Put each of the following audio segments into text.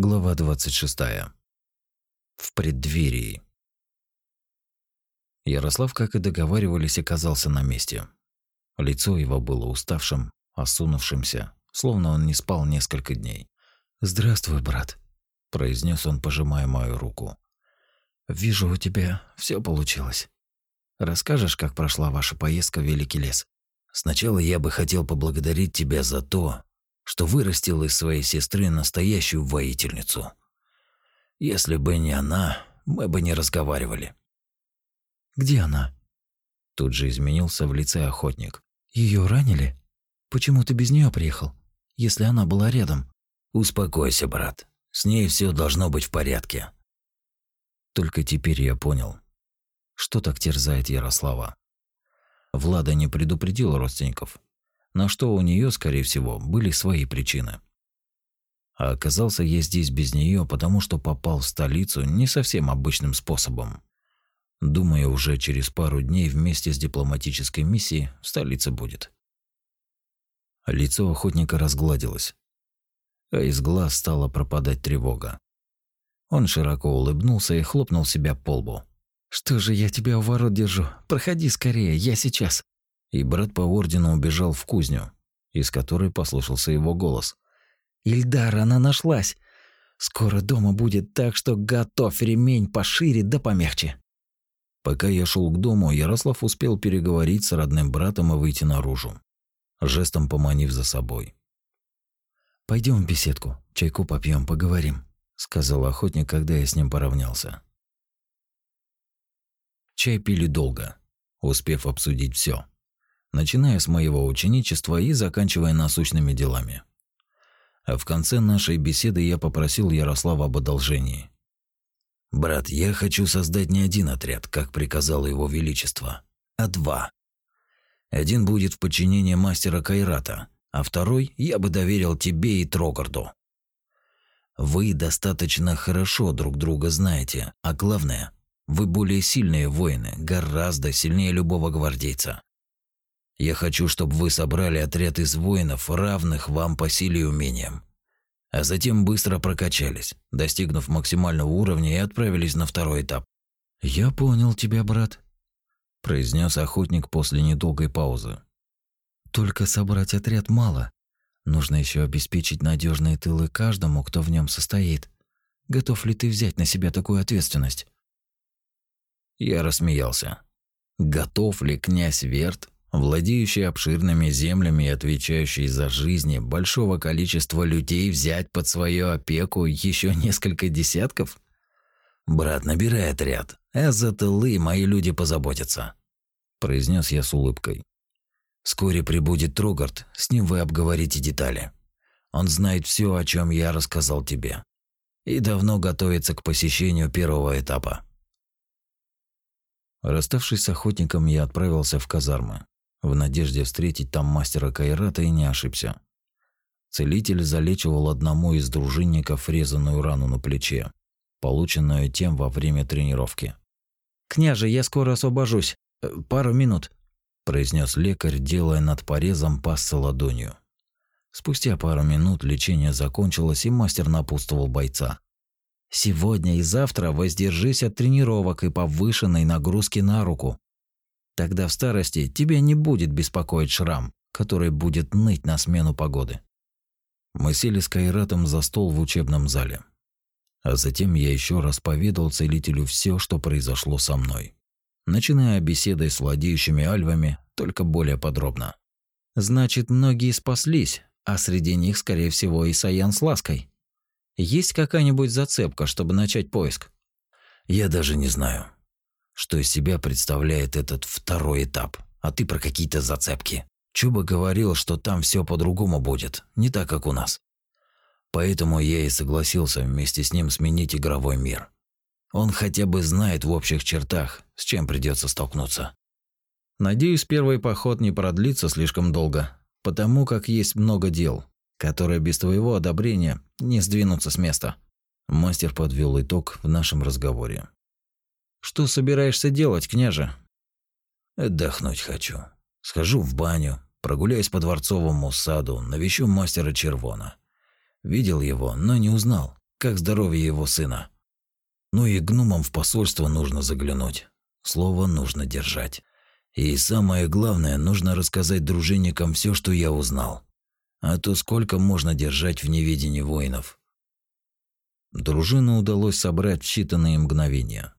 Глава 26. В преддверии. Ярослав, как и договаривались, оказался на месте. Лицо его было уставшим, осунувшимся, словно он не спал несколько дней. "Здравствуй, брат", произнес он, пожимая мою руку. "Вижу, у тебя все получилось. Расскажешь, как прошла ваша поездка в Великий лес?" Сначала я бы хотел поблагодарить тебя за то, что вырастил из своей сестры настоящую воительницу. Если бы не она, мы бы не разговаривали. Где она? Тут же изменился в лице охотник. Ее ранили? Почему ты без нее приехал, если она была рядом? Успокойся, брат. С ней все должно быть в порядке. Только теперь я понял, что так терзает Ярослава. Влада не предупредил родственников на что у нее, скорее всего, были свои причины. А оказался я здесь без нее, потому что попал в столицу не совсем обычным способом. Думаю, уже через пару дней вместе с дипломатической миссией в столице будет. Лицо охотника разгладилось, а из глаз стала пропадать тревога. Он широко улыбнулся и хлопнул себя по лбу. «Что же я тебя у ворот держу? Проходи скорее, я сейчас!» И брат по ордену убежал в кузню, из которой послышался его голос. «Ильдар, она нашлась! Скоро дома будет, так что готовь ремень пошире да помягче!» Пока я шел к дому, Ярослав успел переговорить с родным братом и выйти наружу, жестом поманив за собой. Пойдем в беседку, чайку попьем, поговорим», — сказал охотник, когда я с ним поравнялся. Чай пили долго, успев обсудить все начиная с моего ученичества и заканчивая насущными делами. А в конце нашей беседы я попросил Ярослава об одолжении. «Брат, я хочу создать не один отряд, как приказало его величество, а два. Один будет в подчинении мастера Кайрата, а второй я бы доверил тебе и Трогарду. Вы достаточно хорошо друг друга знаете, а главное, вы более сильные воины, гораздо сильнее любого гвардейца. Я хочу, чтобы вы собрали отряд из воинов, равных вам по силе и умениям. А затем быстро прокачались, достигнув максимального уровня и отправились на второй этап. «Я понял тебя, брат», – произнес охотник после недолгой паузы. «Только собрать отряд мало. Нужно еще обеспечить надежные тылы каждому, кто в нем состоит. Готов ли ты взять на себя такую ответственность?» Я рассмеялся. Готов ли князь Верт владеющий обширными землями и отвечающий за жизни большого количества людей взять под свою опеку еще несколько десятков? Брат, набирай отряд, а тылы мои люди позаботятся, произнес я с улыбкой. Вскоре прибудет Трогард, с ним вы обговорите детали. Он знает все, о чем я рассказал тебе, и давно готовится к посещению первого этапа. Расставшись с охотником, я отправился в казармы в надежде встретить там мастера Кайрата и не ошибся. Целитель залечивал одному из дружинников резаную рану на плече, полученную тем во время тренировки. «Княже, я скоро освобожусь. Э, пару минут», – произнес лекарь, делая над порезом пассы ладонью. Спустя пару минут лечение закончилось, и мастер напутствовал бойца. «Сегодня и завтра воздержись от тренировок и повышенной нагрузки на руку. Тогда в старости тебя не будет беспокоить шрам, который будет ныть на смену погоды. Мы сели с Кайратом за стол в учебном зале. А затем я еще раз поведал целителю все, что произошло со мной. Начиная беседой с владеющими альвами, только более подробно. Значит, многие спаслись, а среди них, скорее всего, и Саян с Лаской. Есть какая-нибудь зацепка, чтобы начать поиск? Я даже не знаю что из себя представляет этот второй этап, а ты про какие-то зацепки. Чуба говорил, что там все по-другому будет, не так, как у нас. Поэтому я и согласился вместе с ним сменить игровой мир. Он хотя бы знает в общих чертах, с чем придется столкнуться. Надеюсь, первый поход не продлится слишком долго, потому как есть много дел, которые без твоего одобрения не сдвинутся с места. Мастер подвел итог в нашем разговоре. Что собираешься делать, княже? Отдохнуть хочу. Схожу в баню, прогуляюсь по дворцовому саду, навещу мастера Червона. Видел его, но не узнал. как здоровье его сына. Ну и гномам в посольство нужно заглянуть. Слово нужно держать. И самое главное, нужно рассказать дружинникам все, что я узнал. А то сколько можно держать в неведении воинов? Дружину удалось собрать в считанные мгновения.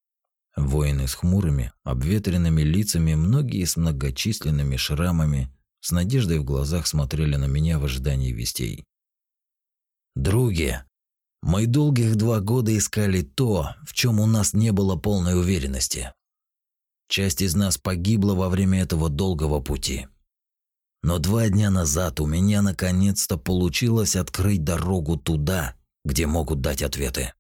Воины с хмурыми, обветренными лицами, многие с многочисленными шрамами, с надеждой в глазах смотрели на меня в ожидании вестей. «Други, мы долгих два года искали то, в чем у нас не было полной уверенности. Часть из нас погибла во время этого долгого пути. Но два дня назад у меня наконец-то получилось открыть дорогу туда, где могут дать ответы.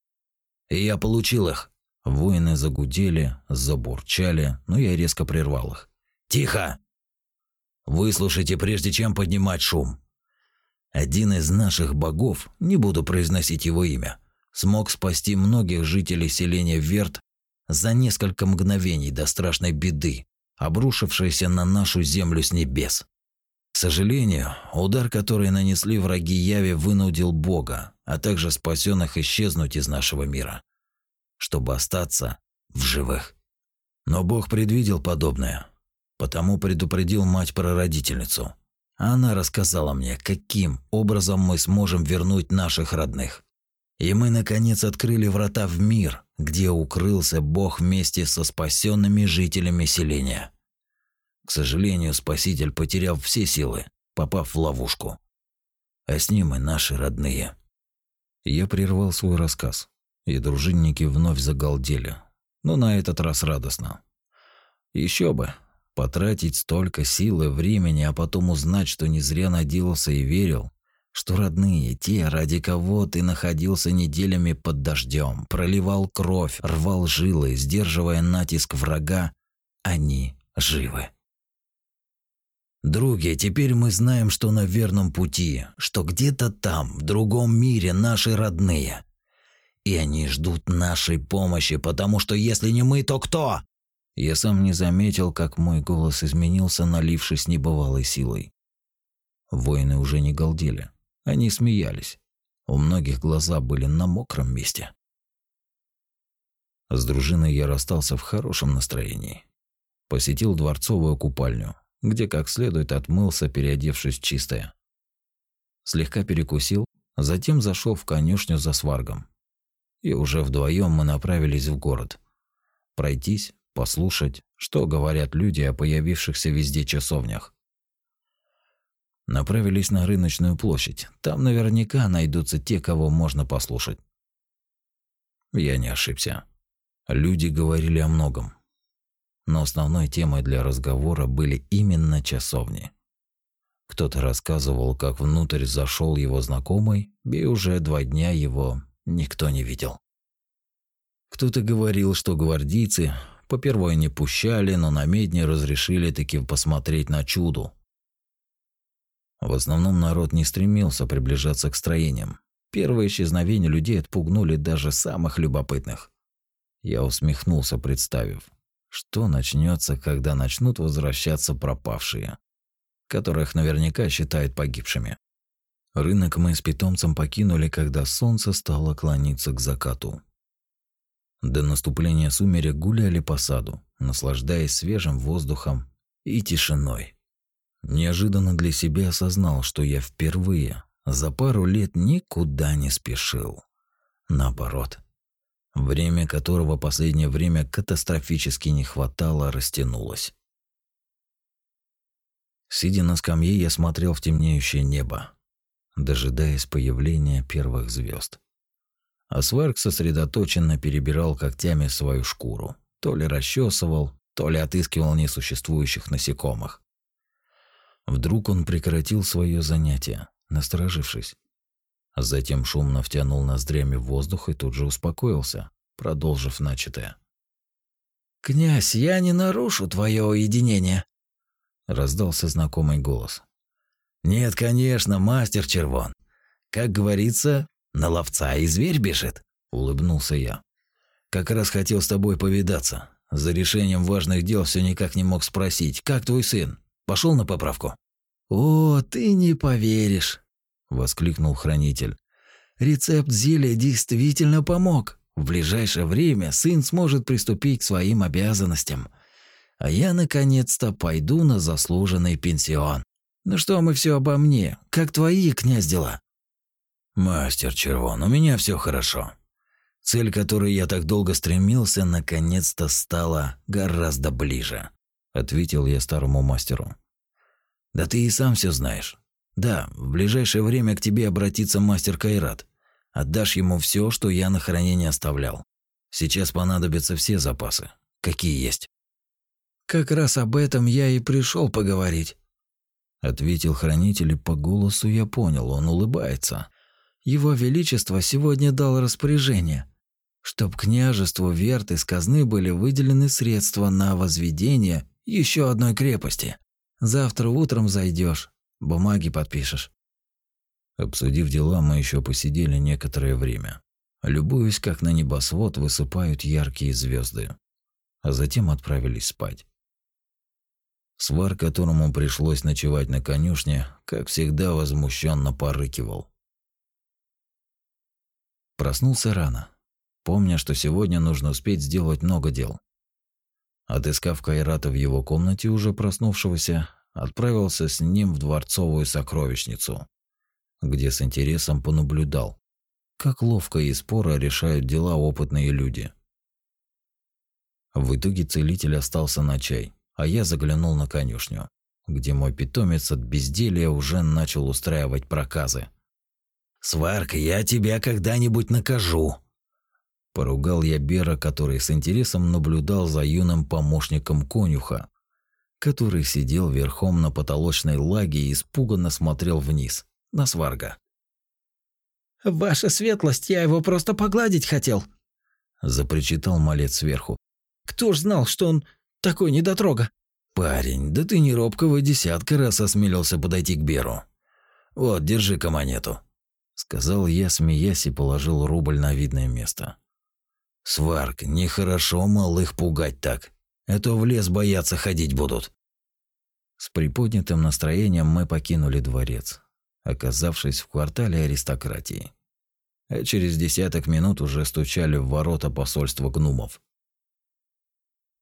И я получил их. Воины загудели, забурчали, но я резко прервал их. «Тихо! Выслушайте, прежде чем поднимать шум. Один из наших богов, не буду произносить его имя, смог спасти многих жителей селения Верт за несколько мгновений до страшной беды, обрушившейся на нашу землю с небес. К сожалению, удар, который нанесли враги Яви, вынудил Бога, а также спасенных исчезнуть из нашего мира, чтобы остаться в живых. Но Бог предвидел подобное, потому предупредил мать-прародительницу – она рассказала мне, каким образом мы сможем вернуть наших родных. И мы, наконец, открыли врата в мир, где укрылся Бог вместе со спасенными жителями селения. К сожалению, Спаситель потерял все силы, попав в ловушку. А с ним и наши родные. Я прервал свой рассказ, и дружинники вновь загалдели, но на этот раз радостно. Еще бы, Потратить столько сил и времени, а потом узнать, что не зря надеялся и верил, что родные, те, ради кого ты находился неделями под дождем, проливал кровь, рвал жилы, сдерживая натиск врага, они живы. Други, теперь мы знаем, что на верном пути, что где-то там, в другом мире, наши родные. И они ждут нашей помощи, потому что если не мы, то кто? Я сам не заметил, как мой голос изменился, налившись небывалой силой. Воины уже не галдели. Они смеялись. У многих глаза были на мокром месте. С дружиной я расстался в хорошем настроении. Посетил дворцовую купальню, где как следует отмылся, переодевшись чистое. Слегка перекусил, затем зашел в конюшню за сваргом. И уже вдвоем мы направились в город. Пройтись, послушать, что говорят люди о появившихся везде часовнях. Направились на рыночную площадь. Там наверняка найдутся те, кого можно послушать. Я не ошибся. Люди говорили о многом. Но основной темой для разговора были именно часовни. Кто-то рассказывал, как внутрь зашел его знакомый, и уже два дня его никто не видел. Кто-то говорил, что гвардейцы Попервой не пущали, но на медне разрешили таки посмотреть на чудо. В основном народ не стремился приближаться к строениям. Первые исчезновения людей отпугнули даже самых любопытных. Я усмехнулся, представив, что начнется, когда начнут возвращаться пропавшие, которых наверняка считают погибшими. Рынок мы с питомцем покинули, когда солнце стало клониться к закату. До наступления сумерек гуляли по саду, наслаждаясь свежим воздухом и тишиной. Неожиданно для себя осознал, что я впервые за пару лет никуда не спешил. Наоборот, время которого последнее время катастрофически не хватало, растянулось. Сидя на скамье, я смотрел в темнеющее небо, дожидаясь появления первых звезд. А Сварк сосредоточенно перебирал когтями свою шкуру. То ли расчесывал, то ли отыскивал несуществующих насекомых. Вдруг он прекратил свое занятие, насторожившись. Затем шумно втянул ноздрями воздух и тут же успокоился, продолжив начатое. «Князь, я не нарушу твое уединение», — раздался знакомый голос. «Нет, конечно, мастер Червон. Как говорится, на ловца и зверь бежит, улыбнулся я. Как раз хотел с тобой повидаться. За решением важных дел все никак не мог спросить, как твой сын? Пошел на поправку? О, ты не поверишь, воскликнул хранитель. Рецепт зелья действительно помог. В ближайшее время сын сможет приступить к своим обязанностям. А я наконец-то пойду на заслуженный пенсион. Ну что мы все обо мне? Как твои, князь, дела? Мастер Червон, у меня все хорошо. Цель, к которой я так долго стремился, наконец-то стала гораздо ближе, ответил я старому мастеру. Да ты и сам все знаешь. Да, в ближайшее время к тебе обратится мастер Кайрат. Отдашь ему все, что я на хранение оставлял. Сейчас понадобятся все запасы, какие есть. Как раз об этом я и пришел поговорить. Ответил хранитель, и по голосу я понял, он улыбается. Его Величество сегодня дал распоряжение, чтоб княжеству Верт из казны были выделены средства на возведение еще одной крепости. Завтра утром зайдешь, бумаги подпишешь. Обсудив дела, мы еще посидели некоторое время, любуясь, как на небосвод высыпают яркие звезды, а затем отправились спать. Свар, которому пришлось ночевать на конюшне, как всегда возмущенно порыкивал. Проснулся рано, помня, что сегодня нужно успеть сделать много дел. Отыскав Кайрата в его комнате, уже проснувшегося, отправился с ним в дворцовую сокровищницу, где с интересом понаблюдал, как ловко и споро решают дела опытные люди. В итоге целитель остался на чай, а я заглянул на конюшню, где мой питомец от безделья уже начал устраивать проказы. «Сварка, я тебя когда-нибудь накажу!» Поругал я Бера, который с интересом наблюдал за юным помощником конюха, который сидел верхом на потолочной лаге и испуганно смотрел вниз, на сварга. «Ваша светлость, я его просто погладить хотел!» запричитал малец сверху. «Кто ж знал, что он такой недотрога?» «Парень, да ты не робкого десятка раз осмелился подойти к Беру. Вот, держи-ка монету», сказал я, смеясь, и положил рубль на видное место. «Сварк, нехорошо малых пугать так. Это в лес бояться ходить будут». С приподнятым настроением мы покинули дворец, оказавшись в квартале аристократии. А через десяток минут уже стучали в ворота посольства гномов.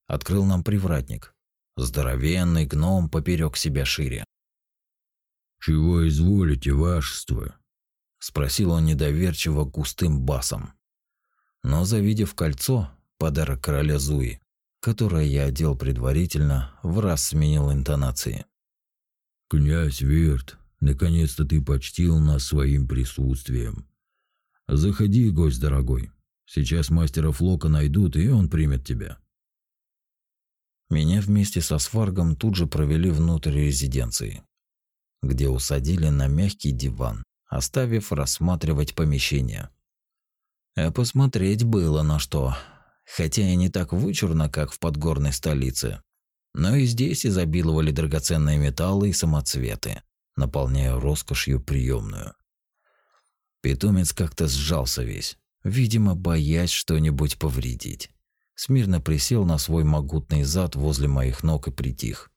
Открыл нам привратник. Здоровенный гном поперек себя шире. «Чего изволите, вашество?» Спросил он недоверчиво густым басом. Но завидев кольцо, подарок короля Зуи, которое я одел предварительно, в раз сменил интонации. «Князь Верт, наконец-то ты почтил нас своим присутствием. Заходи, гость дорогой. Сейчас мастера Флока найдут, и он примет тебя». Меня вместе со Сваргом тут же провели внутрь резиденции, где усадили на мягкий диван, оставив рассматривать помещение. А посмотреть было на что, хотя и не так вычурно, как в подгорной столице. Но и здесь изобиловали драгоценные металлы и самоцветы, наполняя роскошью приемную. Питомец как-то сжался весь, видимо, боясь что-нибудь повредить. Смирно присел на свой могутный зад возле моих ног и притих.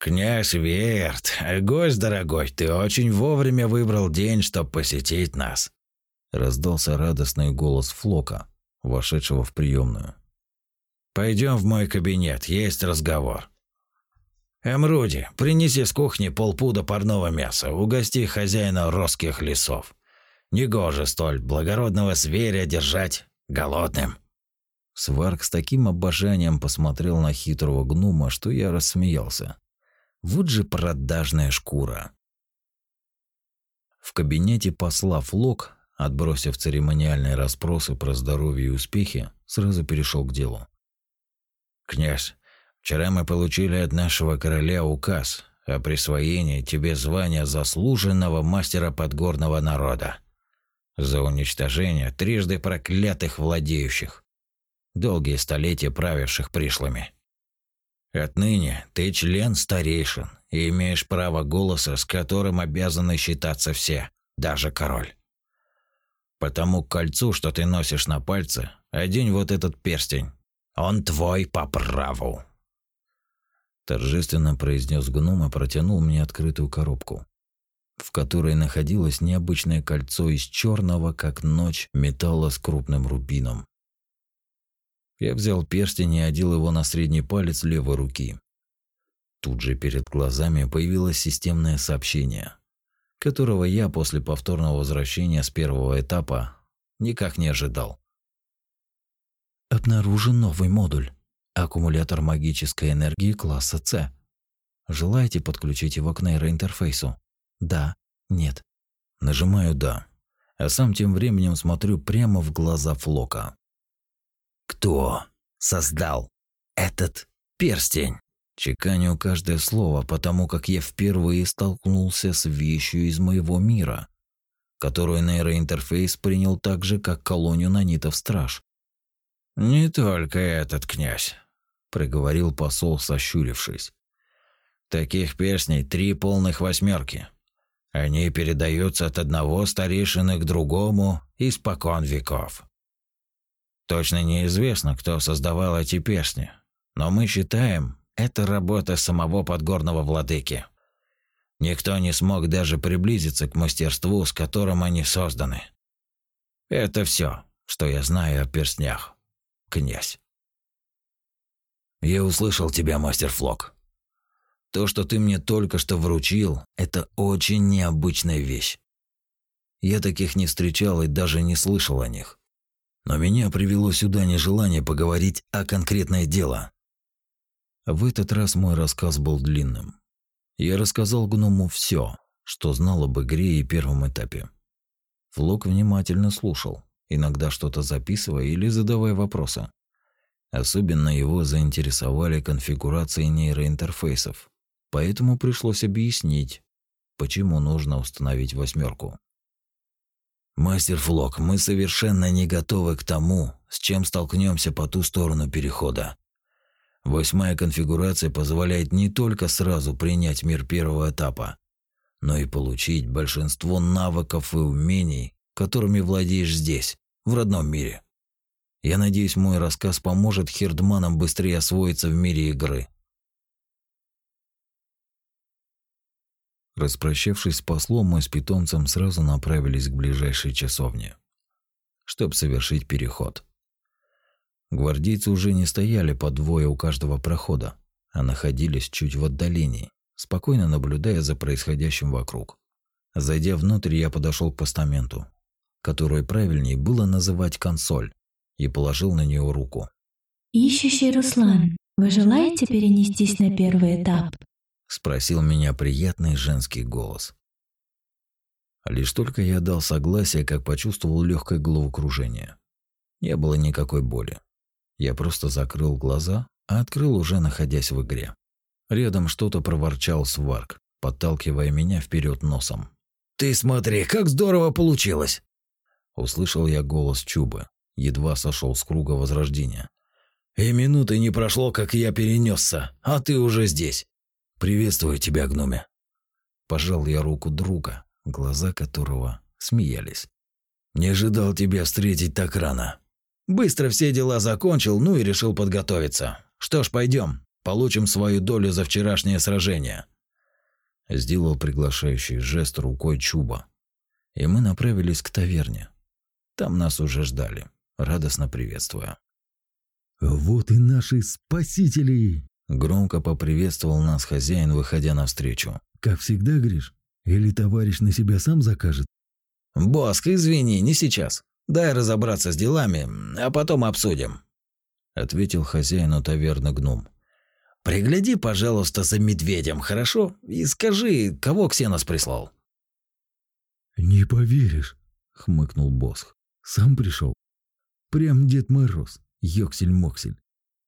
«Князь Верт, гость дорогой, ты очень вовремя выбрал день, чтобы посетить нас», раздался радостный голос Флока, вошедшего в приемную. Пойдем в мой кабинет, есть разговор. Эмруди, принеси с кухни полпуда парного мяса, угости хозяина росских лесов. Негоже столь благородного зверя держать голодным. Сварк с таким обожанием посмотрел на хитрого гнума, что я рассмеялся. Вот же продажная шкура. В кабинете посла Флок отбросив церемониальные расспросы про здоровье и успехи, сразу перешел к делу. «Князь, вчера мы получили от нашего короля указ о присвоении тебе звания заслуженного мастера подгорного народа за уничтожение трижды проклятых владеющих, долгие столетия правивших пришлыми. Отныне ты член старейшин и имеешь право голоса, с которым обязаны считаться все, даже король. По тому кольцу, что ты носишь на пальце, одень вот этот перстень. Он твой по праву. Торжественно произнес гном и протянул мне открытую коробку. в которой находилось необычное кольцо из черного, как ночь, металла с крупным рубином. Я взял перстень и одел его на средний палец левой руки. Тут же перед глазами появилось системное сообщение, которого я после повторного возвращения с первого этапа никак не ожидал. Обнаружен новый модуль. Аккумулятор магической энергии класса С. Желаете подключить его к нейроинтерфейсу? Да, нет. Нажимаю «да», а сам тем временем смотрю прямо в глаза Флока. Кто создал этот перстень? Чеканю каждое слово, потому как я впервые столкнулся с вещью из моего мира, которую нейроинтерфейс принял так же, как колонию нанитов-страж. «Не только этот князь», — проговорил посол, сощурившись. «Таких перстней три полных восьмерки. Они передаются от одного старейшины к другому испокон веков. Точно неизвестно, кто создавал эти перстни, но мы считаем, это работа самого подгорного владыки. Никто не смог даже приблизиться к мастерству, с которым они созданы. Это все, что я знаю о перстнях, князь. Я услышал тебя, мастер Флок. То, что ты мне только что вручил, это очень необычная вещь. Я таких не встречал и даже не слышал о них. Но меня привело сюда нежелание поговорить о конкретное дело. В этот раз мой рассказ был длинным. Я рассказал гному все, что знал об игре и первом этапе. Флок внимательно слушал, иногда что-то записывая или задавая вопросы. Особенно его заинтересовали конфигурации нейроинтерфейсов, Поэтому пришлось объяснить, почему нужно установить восьмерку. Мастер Флок, мы совершенно не готовы к тому, с чем столкнемся по ту сторону перехода. Восьмая конфигурация позволяет не только сразу принять мир первого этапа, но и получить большинство навыков и умений, которыми владеешь здесь, в родном мире. Я надеюсь, мой рассказ поможет хердманам быстрее освоиться в мире игры. Распрощавшись с послом, мы с питомцем сразу направились к ближайшей часовне, чтобы совершить переход. Гвардейцы уже не стояли по двое у каждого прохода, а находились чуть в отдалении, спокойно наблюдая за происходящим вокруг. Зайдя внутрь, я подошел к постаменту, который правильнее было называть консоль, и положил на нее руку. «Ищущий Руслан, вы желаете перенестись на первый этап?» Спросил меня приятный женский голос. Лишь только я дал согласие, как почувствовал легкое головокружение. Не было никакой боли. Я просто закрыл глаза, а открыл уже находясь в игре. Рядом что-то проворчал Сварк, подталкивая меня вперед носом. «Ты смотри, как здорово получилось!» Услышал я голос Чубы, едва сошел с круга возрождения. «И минуты не прошло, как я перенесся, а ты уже здесь. «Приветствую тебя, гноме!» Пожал я руку друга, глаза которого смеялись. «Не ожидал тебя встретить так рано. Быстро все дела закончил, ну и решил подготовиться. Что ж, пойдем, получим свою долю за вчерашнее сражение». Сделал приглашающий жест рукой Чуба. И мы направились к таверне. Там нас уже ждали, радостно приветствуя. «Вот и наши спасители!» Громко поприветствовал нас хозяин, выходя навстречу. «Как всегда, Гриш? Или товарищ на себя сам закажет?» «Боск, извини, не сейчас. Дай разобраться с делами, а потом обсудим», — ответил хозяину таверны гном. «Пригляди, пожалуйста, за медведем, хорошо? И скажи, кого Ксенос прислал?» «Не поверишь», — хмыкнул Босх. «Сам пришел. Прям Дед Мороз, ёксель-моксель.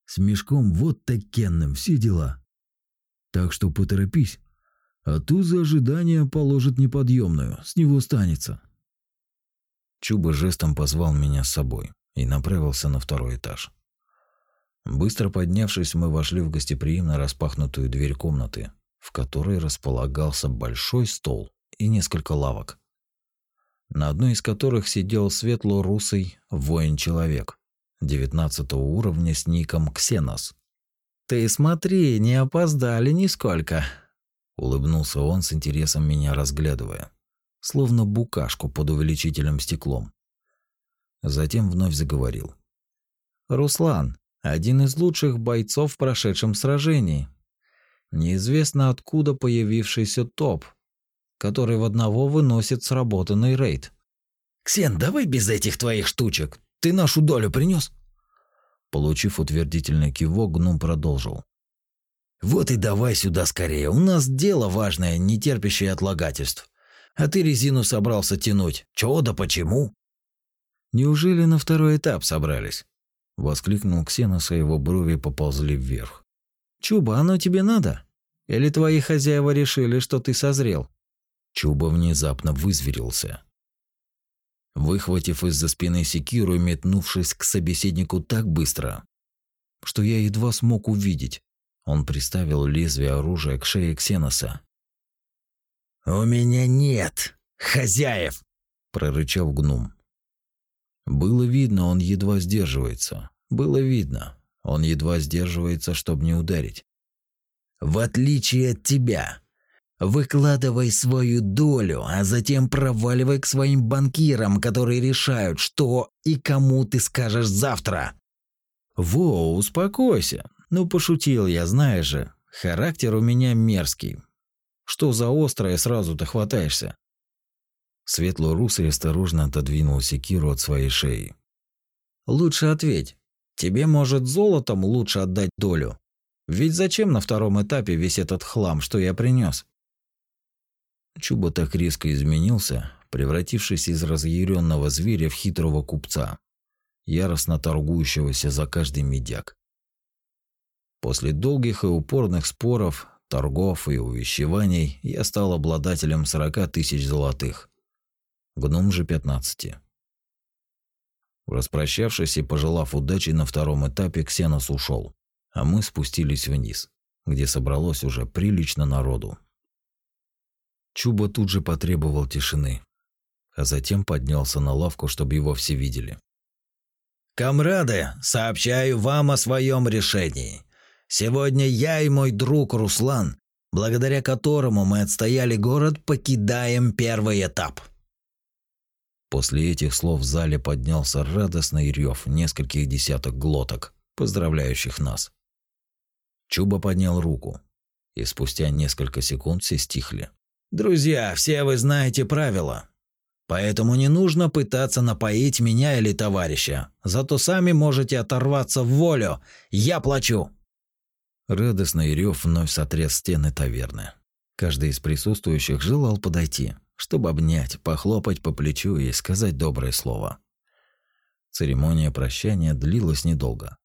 С мешком вот такенным, все дела. Так что поторопись, а то за ожидание положит неподъемную, с него станется. Чуба жестом позвал меня с собой и направился на второй этаж. Быстро поднявшись, мы вошли в гостеприимно распахнутую дверь комнаты, в которой располагался большой стол и несколько лавок, на одной из которых сидел светло-русый воин-человек девятнадцатого уровня с ником Ксенос. «Ты смотри, не опоздали нисколько», Улыбнулся он с интересом меня разглядывая, словно букашку под увеличительным стеклом. Затем вновь заговорил. «Руслан, один из лучших бойцов в прошедшем сражении. Неизвестно откуда появившийся топ, который в одного выносит сработанный рейд. «Ксен, давай без этих твоих штучек. Ты нашу долю принес? Получив утвердительный кивок, Гнум продолжил. «Вот и давай сюда скорее. У нас дело важное, не терпящее отлагательств. А ты резину собрался тянуть. Чего да почему?» «Неужели на второй этап собрались?» Воскликнул Ксенос, а его брови поползли вверх. «Чуба, оно тебе надо? Или твои хозяева решили, что ты созрел?» Чуба внезапно вызверился. Выхватив из-за спины секиру и метнувшись к собеседнику так быстро, что я едва смог увидеть, он приставил лезвие оружия к шее Ксеноса. «У меня нет хозяев!» – прорычал гном. Было видно, он едва сдерживается. Было видно, он едва сдерживается, чтобы не ударить. «В отличие от тебя, выкладывай свою долю, а затем проваливай к своим банкирам, которые решают, что и кому ты скажешь завтра». «Во, успокойся. Ну, пошутил я, знаешь же. Характер у меня мерзкий. Что за острое сразу-то хватаешься?» Светло-русый осторожно отодвинул секиру от своей шеи. «Лучше ответь. Тебе, может, золотом лучше отдать долю? Ведь зачем на втором этапе весь этот хлам, что я принес? Чуба так резко изменился, превратившись из разъяренного зверя в хитрого купца, яростно торгующегося за каждый медяк. После долгих и упорных споров, торгов и увещеваний я стал обладателем сорока тысяч золотых – гном же 15. Распрощавшись и пожелав удачи на втором этапе, Ксенос ушел, а мы спустились вниз, где собралось уже прилично народу. Чуба тут же потребовал тишины, а затем поднялся на лавку, чтобы его все видели. «Камрады, сообщаю вам о своем решении. Сегодня я и мой друг Руслан, благодаря которому мы отстояли город, покидаем первый этап». После этих слов в зале поднялся радостный рев нескольких десяток глоток, поздравляющих нас. Чуба поднял руку, и спустя несколько секунд все стихли. «Друзья, все вы знаете правила. Поэтому не нужно пытаться напоить меня или товарища. Зато сами можете оторваться в волю. Я плачу!» Радостный рев вновь сотряс стены таверны. Каждый из присутствующих желал подойти, чтобы обнять, похлопать по плечу и сказать доброе слово. Церемония прощания длилась недолго.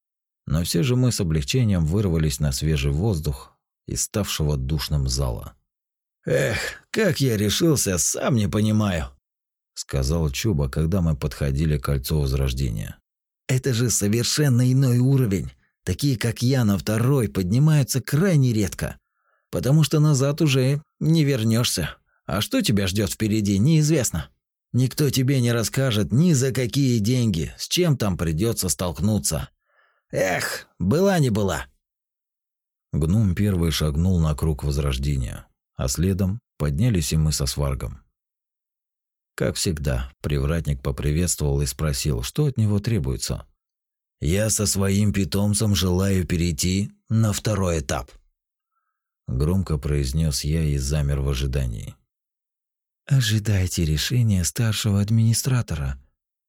Но все же мы с облегчением вырвались на свежий воздух из ставшего душным зала. «Эх, как я решился, сам не понимаю», — сказал Чуба, когда мы подходили к кольцу Возрождения. «Это же совершенно иной уровень. Такие, как я, на второй поднимаются крайне редко, потому что назад уже не вернешься. А что тебя ждет впереди, неизвестно. Никто тебе не расскажет ни за какие деньги, с чем там придется столкнуться. Эх, была не была. Гном первый шагнул на круг возрождения, а следом поднялись и мы со сваргом. Как всегда, привратник поприветствовал и спросил, что от него требуется. «Я со своим питомцем желаю перейти на второй этап», – громко произнес я и замер в ожидании. Ожидайте решения старшего администратора.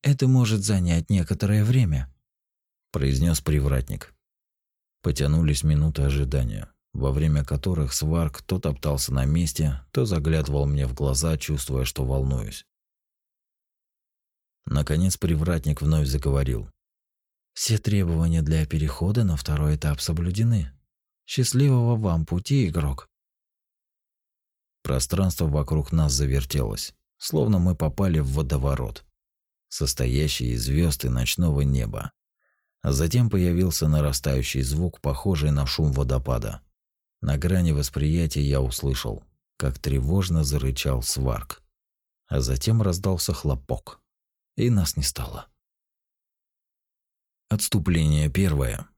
Это может занять некоторое время, произнес привратник. Потянулись минуты ожидания, во время которых Сварк то топтался на месте, то заглядывал мне в глаза, чувствуя, что волнуюсь. Наконец привратник вновь заговорил. Все требования для перехода на второй этап соблюдены. Счастливого вам пути, игрок. Пространство вокруг нас завертелось, словно мы попали в водоворот, состоящий из звезд и ночного неба. Затем появился нарастающий звук, похожий на шум водопада. На грани восприятия я услышал, как тревожно зарычал сварк. А затем раздался хлопок, и нас не стало. Отступление первое.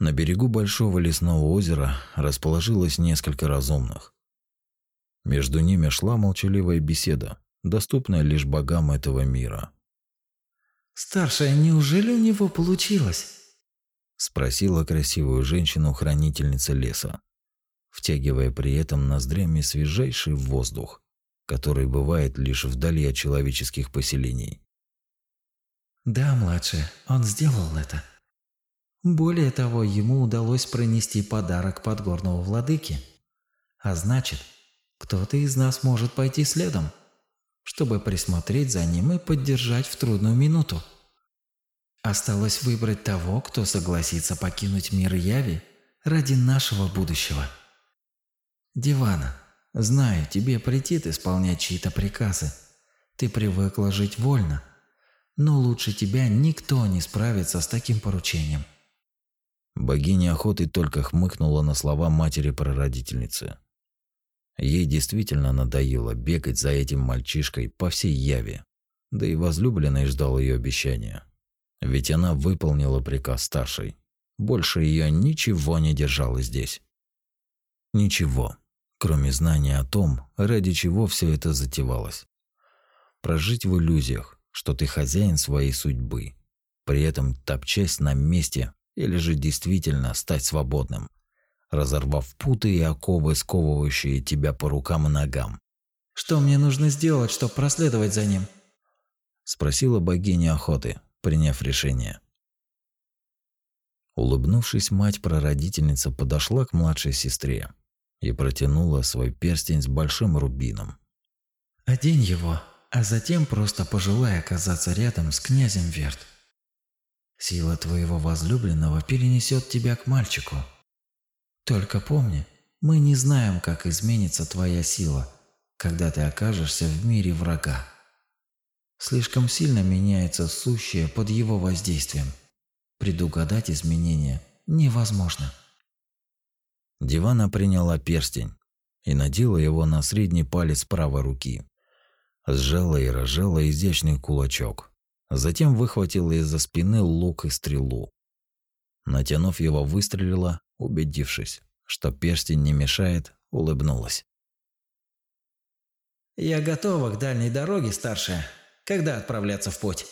На берегу большого лесного озера расположилось несколько разумных. Между ними шла молчаливая беседа, доступная лишь богам этого мира. «Старшая, неужели у него получилось?» Спросила красивую женщину-хранительница леса, втягивая при этом ноздрями свежайший воздух, который бывает лишь вдали от человеческих поселений. «Да, младшая, он сделал это. Более того, ему удалось пронести подарок подгорного владыки. А значит, кто-то из нас может пойти следом, чтобы присмотреть за ним и поддержать в трудную минуту. Осталось выбрать того, кто согласится покинуть мир Яви ради нашего будущего. Дивана, знаю, тебе претит исполнять чьи-то приказы. Ты привыкла жить вольно, но лучше тебя никто не справится с таким поручением. Богиня охоты только хмыкнула на слова матери-прародительницы. Ей действительно надоело бегать за этим мальчишкой по всей Яве, да и возлюбленный ждал ее обещания. Ведь она выполнила приказ старшей. Больше ее ничего не держало здесь. Ничего, кроме знания о том, ради чего все это затевалось. Прожить в иллюзиях, что ты хозяин своей судьбы, при этом топчась на месте или же действительно стать свободным, разорвав путы и оковы, сковывающие тебя по рукам и ногам. «Что мне нужно сделать, чтобы проследовать за ним?» Спросила богиня охоты, приняв решение. Улыбнувшись, мать-прародительница подошла к младшей сестре и протянула свой перстень с большим рубином. «Одень его, а затем просто пожелай оказаться рядом с князем Верт. Сила твоего возлюбленного перенесет тебя к мальчику. Только помни, мы не знаем, как изменится твоя сила, когда ты окажешься в мире врага. Слишком сильно меняется сущее под его воздействием. Предугадать изменения невозможно. Дивана приняла перстень и надела его на средний палец правой руки. Сжала и разжала изящный кулачок. Затем выхватила из-за спины лук и стрелу. Натянув его, выстрелила, убедившись, что перстень не мешает, улыбнулась. «Я готова к дальней дороге, старшая. Когда отправляться в путь?»